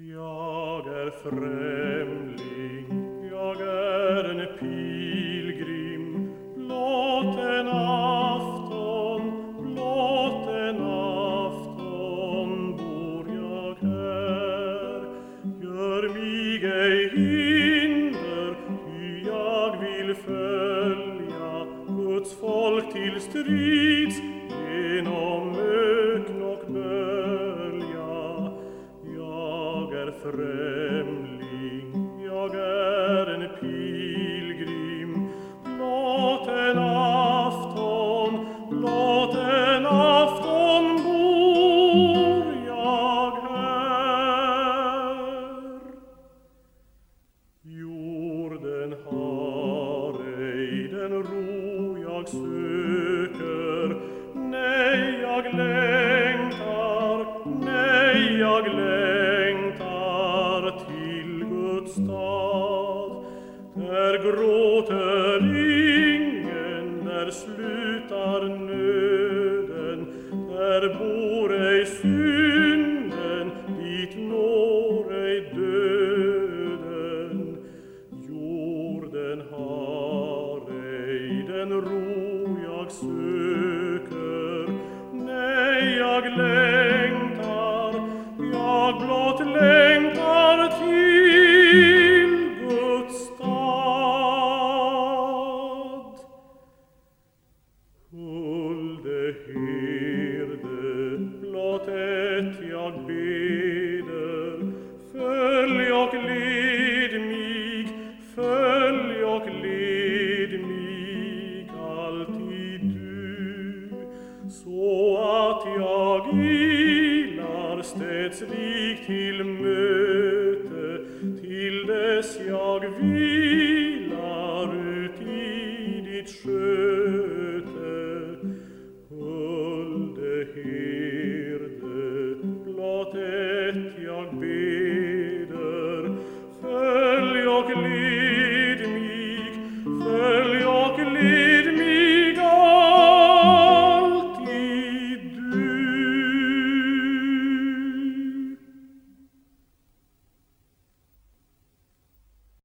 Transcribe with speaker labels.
Speaker 1: Jager fremling, jager en pilgrim, blott en afton, blott en afton bor jag här. Gör mig ej hinder, ty jag vill följa Guds folk till strids genom fremling, jag är en pilgrim. Blott en afton, blott en afton bor jag här. Jorden har ej den ro jag söker, nej, jag längtar stad Där gråter ingen, där slutar nöden Där bor ej synden, dit når ej döden. Jorden har ej den ro jag söker. Att jag ilar städslik till möte Till dess jag vilar ut i ditt sköte